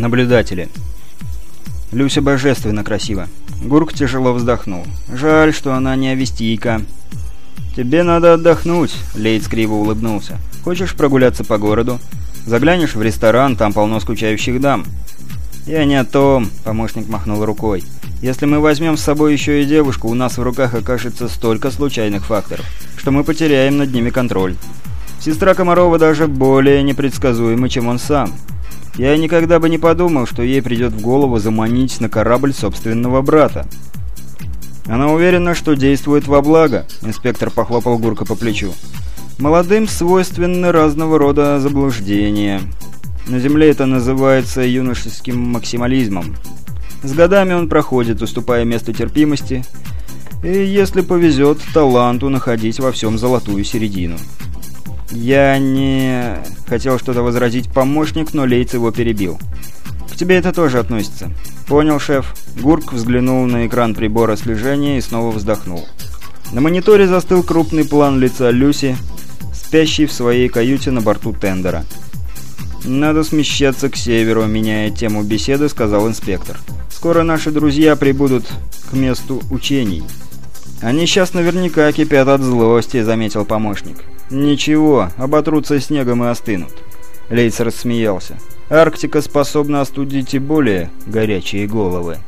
Наблюдатели. Люся божественно красива. Гурк тяжело вздохнул. Жаль, что она не авестийка. «Тебе надо отдохнуть», — Лейц криво улыбнулся. «Хочешь прогуляться по городу? Заглянешь в ресторан, там полно скучающих дам». «Я не о том», — помощник махнул рукой. «Если мы возьмем с собой еще и девушку, у нас в руках окажется столько случайных факторов, что мы потеряем над ними контроль. Сестра Комарова даже более непредсказуема, чем он сам. Я никогда бы не подумал, что ей придет в голову заманить на корабль собственного брата. Она уверена, что действует во благо, инспектор похлопал Гурка по плечу. Молодым свойственны разного рода заблуждения. На Земле это называется юношеским максимализмом. С годами он проходит, уступая место терпимости, и, если повезет, таланту находить во всем золотую середину. «Я не...» — хотел что-то возразить помощник, но Лейц его перебил. «К тебе это тоже относится». «Понял, шеф». Гурк взглянул на экран прибора слежения и снова вздохнул. На мониторе застыл крупный план лица Люси, спящей в своей каюте на борту тендера. «Надо смещаться к северу», — меняя тему беседы, сказал инспектор. «Скоро наши друзья прибудут к месту учений». «Они сейчас наверняка кипят от злости», — заметил помощник. «Ничего, оботрутся снегом и остынут». Лейц рассмеялся. «Арктика способна остудить и более горячие головы».